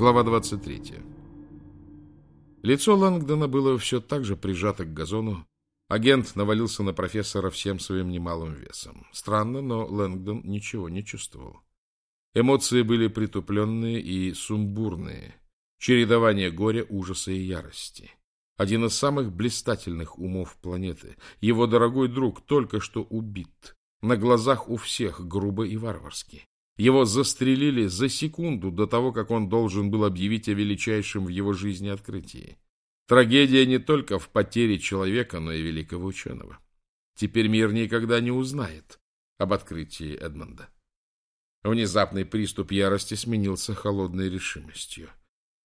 Глава 23. Лицо Лэнгдона было все так же прижато к газону. Агент навалился на профессора всем своим немалым весом. Странно, но Лэнгдон ничего не чувствовал. Эмоции были притупленные и сумбурные. Чередование горя, ужаса и ярости. Один из самых блистательных умов планеты. Его дорогой друг только что убит. На глазах у всех грубо и варварски. Его застрелили за секунду до того, как он должен был объявить о величайшем в его жизни открытии. Трагедия не только в потере человека, но и великого ученого. Теперь мир никогда не узнает об открытии Эдмонда. Внезапный приступ ярости сменился холодной решимостью.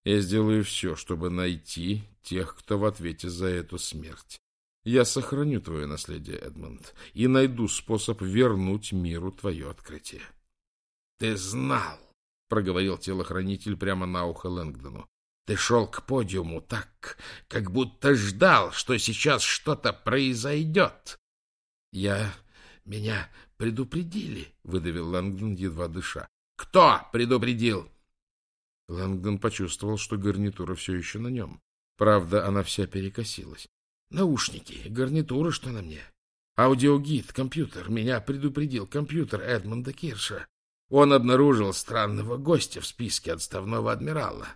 Я сделаю все, чтобы найти тех, кто в ответе за эту смерть. Я сохраню твое наследие, Эдмонд, и найду способ вернуть миру твое открытие. — Ты знал, — проговорил телохранитель прямо на ухо Лэнгдону. — Ты шел к подиуму так, как будто ждал, что сейчас что-то произойдет. — Я... меня предупредили, — выдавил Лэнгдон, едва дыша. — Кто предупредил? Лэнгдон почувствовал, что гарнитура все еще на нем. Правда, она вся перекосилась. — Наушники, гарнитура, что на мне? Аудиогид, компьютер. Меня предупредил компьютер Эдмонда Кирша. Он обнаружил странного гостя в списке отставного адмирала.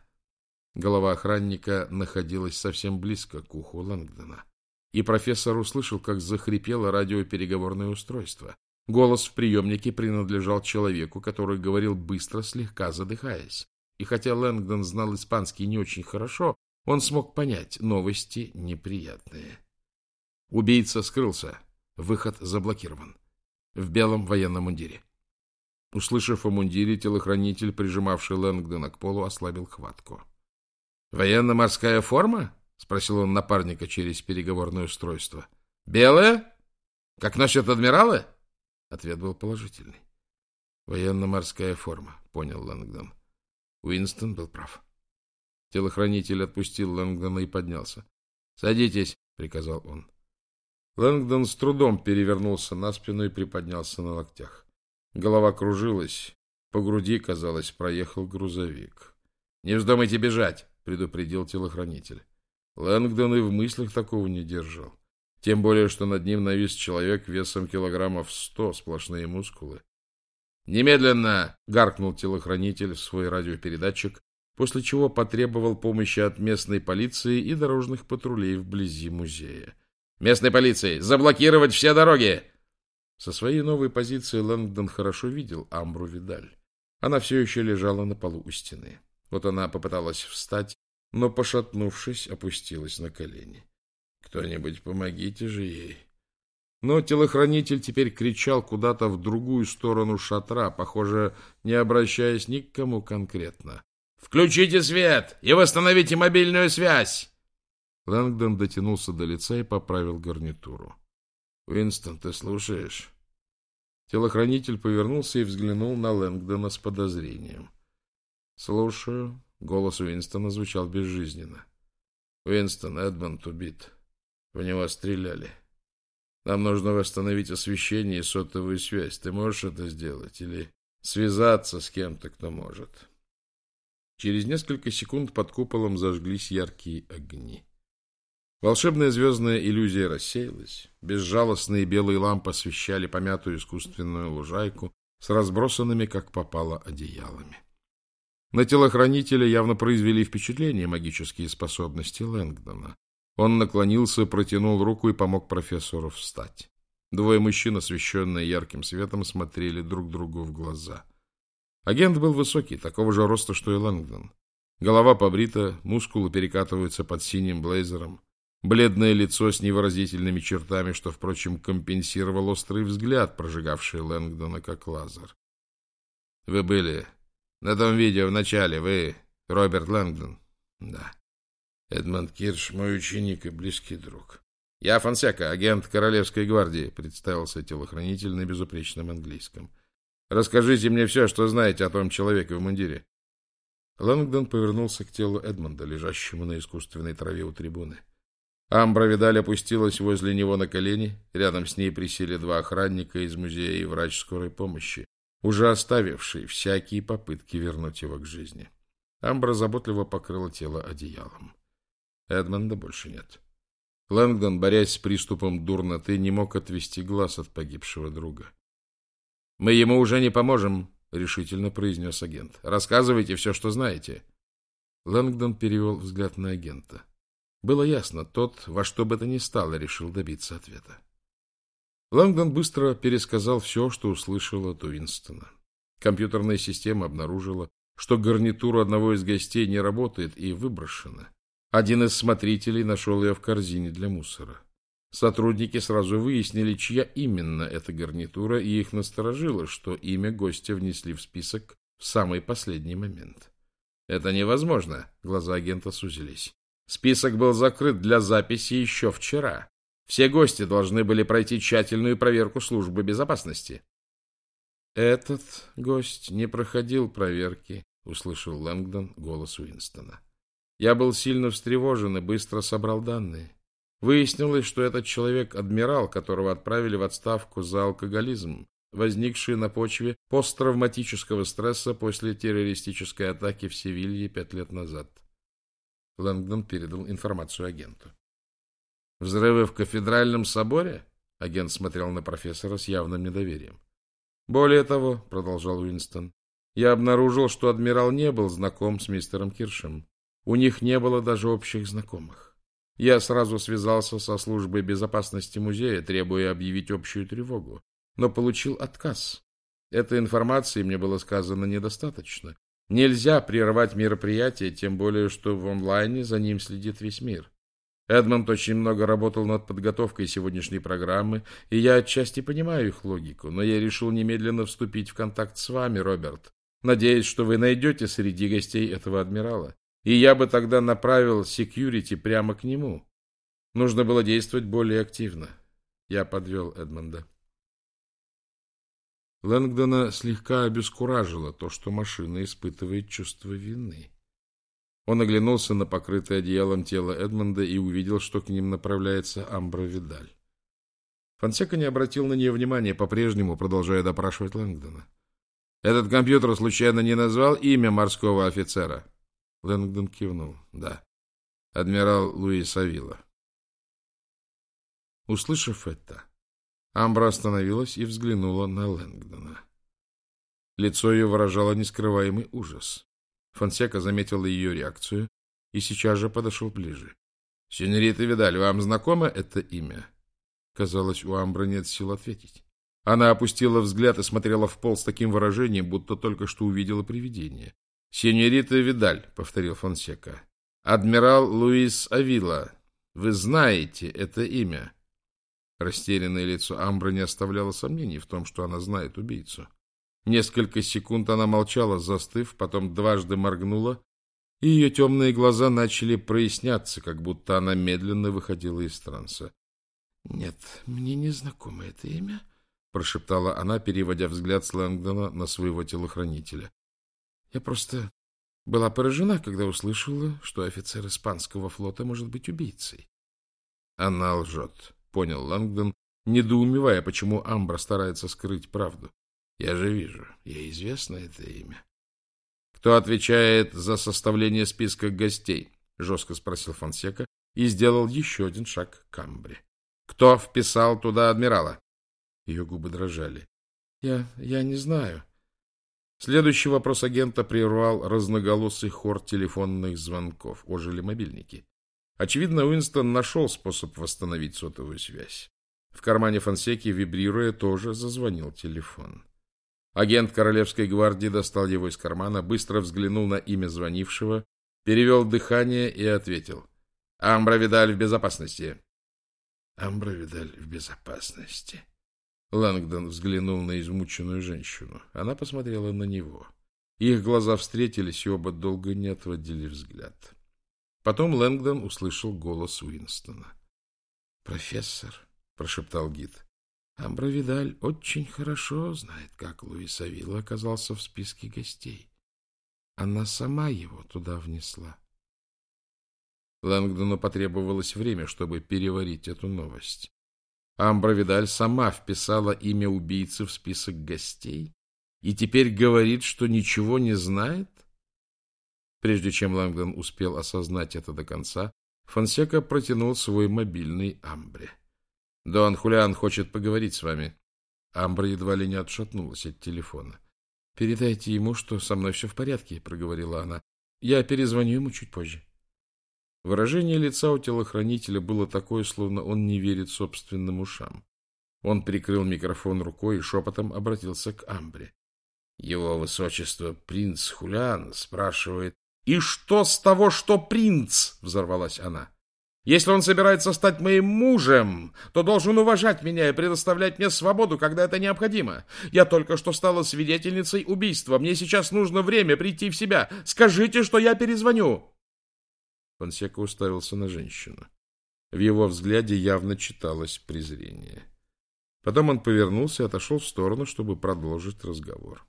Голова охранника находилась совсем близко к уху Лэнгдона. И профессор услышал, как захрипело радиопереговорное устройство. Голос в приемнике принадлежал человеку, который говорил быстро, слегка задыхаясь. И хотя Лэнгдон знал испанский не очень хорошо, он смог понять новости неприятные. Убийца скрылся. Выход заблокирован. В белом военном мундире. Услышав о мундире, телохранитель, прижимавший Лэнгдона к полу, ослабил хватку. — Военно-морская форма? — спросил он напарника через переговорное устройство. — Белая? Как насчет адмирала? Ответ был положительный. — Военно-морская форма, — понял Лэнгдон. Уинстон был прав. Телохранитель отпустил Лэнгдона и поднялся. — Садитесь, — приказал он. Лэнгдон с трудом перевернулся на спину и приподнялся на локтях. Голова кружилась, по груди, казалось, проехал грузовик. — Не вздумайте бежать, — предупредил телохранитель. Лэнгдон и в мыслях такого не держал. Тем более, что над ним навис человек весом килограммов сто, сплошные мускулы. «Немедленно!» — гаркнул телохранитель в свой радиопередатчик, после чего потребовал помощи от местной полиции и дорожных патрулей вблизи музея. «Местной полиции! Заблокировать все дороги!» Со своей новой позиции Лэнгдон хорошо видел Амбру Видаль. Она все еще лежала на полу у стены. Вот она попыталась встать, но, пошатнувшись, опустилась на колени. «Кто-нибудь помогите же ей!» Но телохранитель теперь кричал куда-то в другую сторону шатра, похоже, не обращаясь ни к кому конкретно. «Включите свет и восстановите мобильную связь!» Лэнгдон дотянулся до лица и поправил гарнитуру. Уинстон, ты слушаешь? Телохранитель повернулся и взглянул на Лэнгдона с подозрением. Слушаю. Голос Уинстона звучал безжизненно. Уинстон, Эдмонд убит. В него стреляли. Нам нужно восстановить освещение и сотовую связь. Ты можешь это сделать? Или связаться с кем-то, кто может? Через несколько секунд под куполом зажглись яркие огни. Волшебная звездная иллюзия рассеялась. Безжалостные белые лампы освещали помятую искусственную лужайку с разбросанными, как попало, одеялами. На телохранителя явно произвели впечатление магические способности Лэнгдона. Он наклонился, протянул руку и помог профессору встать. Двое мужчин, освещенные ярким светом, смотрели друг другу в глаза. Агент был высокий, такого же роста, что и Лэнгдон. Голова побрита, мускулы перекатываются под синим блейзером. Бледное лицо с невыразительными чертами, что, впрочем, компенсировал острый взгляд, прожигавший Лэнгдона как лазер. — Вы были на том видео в начале, вы Роберт Лэнгдон? — Да. — Эдмонд Кирш, мой ученик и близкий друг. — Я Фонсека, агент Королевской гвардии, — представился телохранитель на безупречном английском. — Расскажите мне все, что знаете о том человеке в мундире. Лэнгдон повернулся к телу Эдмонда, лежащему на искусственной траве у трибуны. — Амбра Видаль опустилась возле него на колени. Рядом с ней присели два охранника из музея и врач скорой помощи, уже оставивший всякие попытки вернуть его к жизни. Амбра заботливо покрыла тело одеялом. Эдмонда больше нет. Лэнгдон, борясь с приступом дурноты, не мог отвести глаз от погибшего друга. — Мы ему уже не поможем, — решительно произнес агент. — Рассказывайте все, что знаете. Лэнгдон перевел взгляд на агента. Было ясно, тот во что бы то ни стало решил добиться ответа. Лэнгдон быстро пересказал все, что услышал от Уинстона. Компьютерная система обнаружила, что гарнитура одного из гостей не работает и выброшена. Один из смотрителей нашел ее в корзине для мусора. Сотрудники сразу выяснили, чья именно эта гарнитура, и их насторожило, что имя гостя внесли в список в самый последний момент. Это невозможно, глаза агента сузились. Список был закрыт для записи еще вчера. Все гости должны были пройти тщательную проверку службы безопасности. Этот гость не проходил проверки, услышал Лэнгдон голос Уинстона. Я был сильно встревожен и быстро собрал данные. Выяснилось, что этот человек адмирал, которого отправили в отставку за алкоголизм, возникший на почве посттравматического стресса после террористической атаки в Севилье пять лет назад. Лэнгдон передал информацию агенту. «Взрывы в кафедральном соборе?» Агент смотрел на профессора с явным недоверием. «Более того», — продолжал Уинстон, — «я обнаружил, что адмирал не был знаком с мистером Киршем. У них не было даже общих знакомых. Я сразу связался со службой безопасности музея, требуя объявить общую тревогу, но получил отказ. Этой информации мне было сказано недостаточно. Нельзя прервать мероприятие, тем более, что в онлайне за ним следит весь мир. Эдмонд очень много работал над подготовкой сегодняшней программы, и я отчасти понимаю их логику, но я решил немедленно вступить в контакт с вами, Роберт, надеясь, что вы найдете среди гостей этого адмирала и я бы тогда направил секьюрити прямо к нему. Нужно было действовать более активно. Я подвел Эдмонда. Лэнгдона слегка обескуражило то, что машина испытывает чувство вины. Он оглянулся на покрытое одеялом тело Эдмонда и увидел, что к ним направляется Амбра Видаль. Фонсека не обратил на нее внимания, по-прежнему продолжая допрашивать Лэнгдона. «Этот компьютер случайно не назвал имя морского офицера?» Лэнгдон кивнул. Да. Адмирал Луис Авила. Услышав это, Амбра остановилась и взглянула на Лэнгдона. Лицо ее выражало нескрываемый ужас. Фонсека заметил ее реакцию и сейчас же подошел ближе. — Сеньорита Видаль, вам знакомо это имя? Казалось, у Амбры нет сил ответить. Она опустила взгляд и смотрела в пол с таким выражением, будто только что увидела привидение. — Сеньорита Видаль, — повторил Фонсека. — Адмирал Луис Авила. Вы знаете это имя? Растерянное лицо Амбры не оставляло сомнений в том, что она знает убийцу. Несколько секунд она молчала, застыв, потом дважды моргнула, и ее темные глаза начали проясняться, как будто она медленно выходила из транса. — Нет, мне не знакомо это имя, — прошептала она, переводя взгляд с Лэнгдона на своего телохранителя. Я просто была поражена, когда услышала, что офицер испанского флота может быть убийцей. Она лжет, понял Лангдон, недоумевая, почему Амбра старается скрыть правду. Я же вижу, ей известно это имя. Кто отвечает за составление списка гостей? Жестко спросил Фонсека и сделал еще один шаг к Амбре. Кто вписал туда адмирала? Ее губы дрожали. Я, я не знаю. Следующий вопрос агента прервал разноголосый хор телефонных звонков. Ожили мобильники. Очевидно, Уинстон нашел способ восстановить сотовую связь. В кармане Фонсеки, вибрируя, тоже зазвонил телефон. Агент Королевской гвардии достал его из кармана, быстро взглянул на имя звонившего, перевел дыхание и ответил. «Амбра Видаль в безопасности». «Амбра Видаль в безопасности», Лангдон взглянул на измученную женщину. Она посмотрела на него. Их глаза встретились, и оба долго не отводили взгляд. Потом Лэнгдон услышал голос Уинстона. «Профессор», — прошептал гид, — «Амбра Видаль очень хорошо знает, как Луис Авилла оказался в списке гостей. Она сама его туда внесла». Лэнгдону потребовалось время, чтобы переварить эту новость. Амбра Видаль сама вписала имя убийцы в список гостей и теперь говорит, что ничего не знает? Прежде чем Лэнгдон успел осознать это до конца, Фонсека протянул свой мобильный Амбре. — Дон Хулиан хочет поговорить с вами. Амбра едва ли не отшатнулась от телефона. — Передайте ему, что со мной все в порядке, — проговорила она. — Я перезвоню ему чуть позже. Выражение лица у телохранителя было такое, словно он не верит собственным ушам. Он прикрыл микрофон рукой и шепотом обратился к Амбре. Его высочество принц Хулиан спрашивает... — И что с того, что принц? — взорвалась она. — Если он собирается стать моим мужем, то должен уважать меня и предоставлять мне свободу, когда это необходимо. Я только что стала свидетельницей убийства. Мне сейчас нужно время прийти в себя. Скажите, что я перезвоню. Фонсека уставился на женщину. В его взгляде явно читалось презрение. Потом он повернулся и отошел в сторону, чтобы продолжить разговор.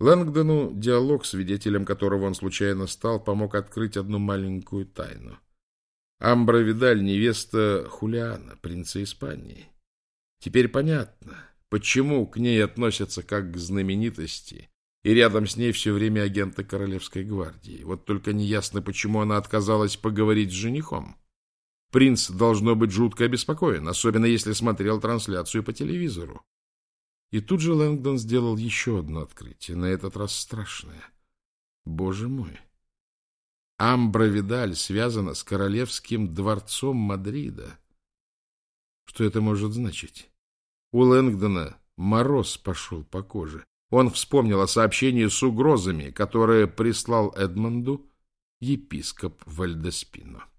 Лэнгдону диалог, свидетелем которого он случайно стал, помог открыть одну маленькую тайну. Амбра Видаль — невеста Хулиана, принца Испании. Теперь понятно, почему к ней относятся как к знаменитости, и рядом с ней все время агента Королевской гвардии. Вот только неясно, почему она отказалась поговорить с женихом. Принц должно быть жутко обеспокоен, особенно если смотрел трансляцию по телевизору. И тут же Лэнгдон сделал еще одно открытие, на этот раз страшное. Боже мой! Амбра Видаль связана с королевским дворцом Мадрида. Что это может значить? У Лэнгдона мороз пошел по коже. Он вспомнил о сообщении с угрозами, которое прислал Эдмонду епископ Вальдеспино.